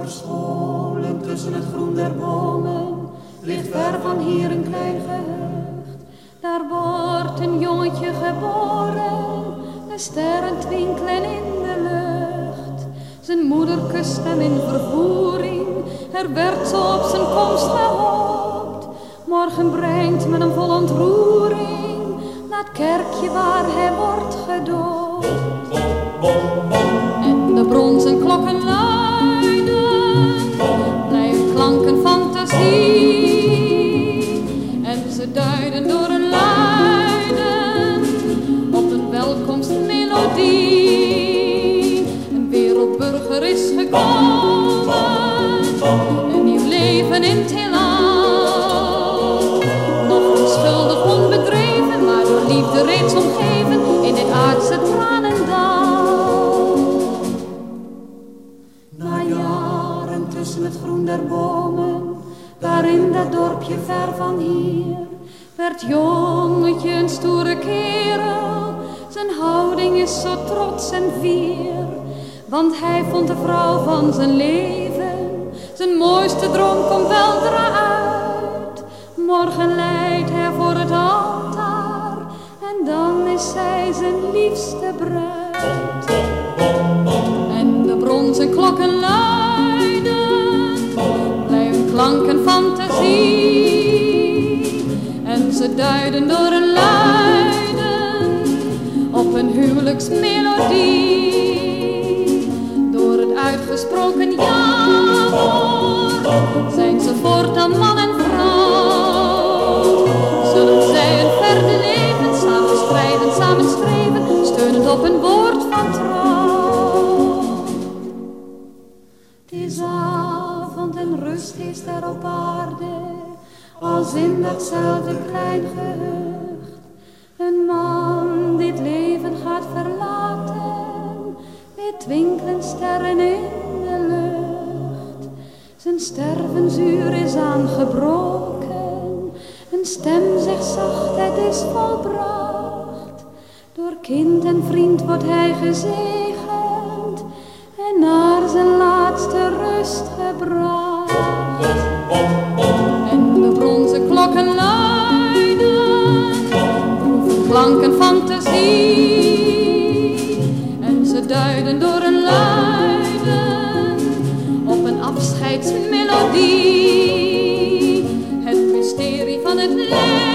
Verscholen tussen het groen der bomen ligt ver van hier een klein gehucht. Daar wordt een jongetje geboren, de sterren twinkelen in de lucht. Zijn moeder kust hem in vervoering, er werd zo op zijn komst gehoopt. Morgen brengt men hem vol ontroering naar het kerkje waar hij wordt gedoopt. Wereldburger is gekomen, een nieuw leven in het heelal. Nog onschuldig onbedreven, maar door liefde reeds omgeven in dit aardse tranendal. Na jaren tussen het groen der bomen daar in dat dorpje ver van hier werd jongetje een stoere kerel. Zijn houding is zo trots en fier, want hij vond de vrouw van zijn leven. Zijn mooiste droom komt weldra uit. Morgen leidt hij voor het altaar en dan is zij zijn liefste bruid. En de bronzen klokken klanken fantasie. En ze duiden door een luiden op een huwelijksmelodie. Uitgesproken ja zijn ze voortaan man en vrouw. Zullen zij een verder leven, samen strijden, samen streven, steunend op een woord van trouw. Het is avond en rust is er op aarde, als in datzelfde klein gehucht. Een man dit leven gaat verlaten, twinkelen sterren in de lucht. Zijn stervensuur is aangebroken, een stem zegt zacht, het is volbracht. Door kind en vriend wordt hij gezegend en naar zijn laatste rust gebracht. En de bronzen klokken luiden, klanken fantasie. Duiden door een luiden op een afscheidsmelodie. Het mysterie van het leven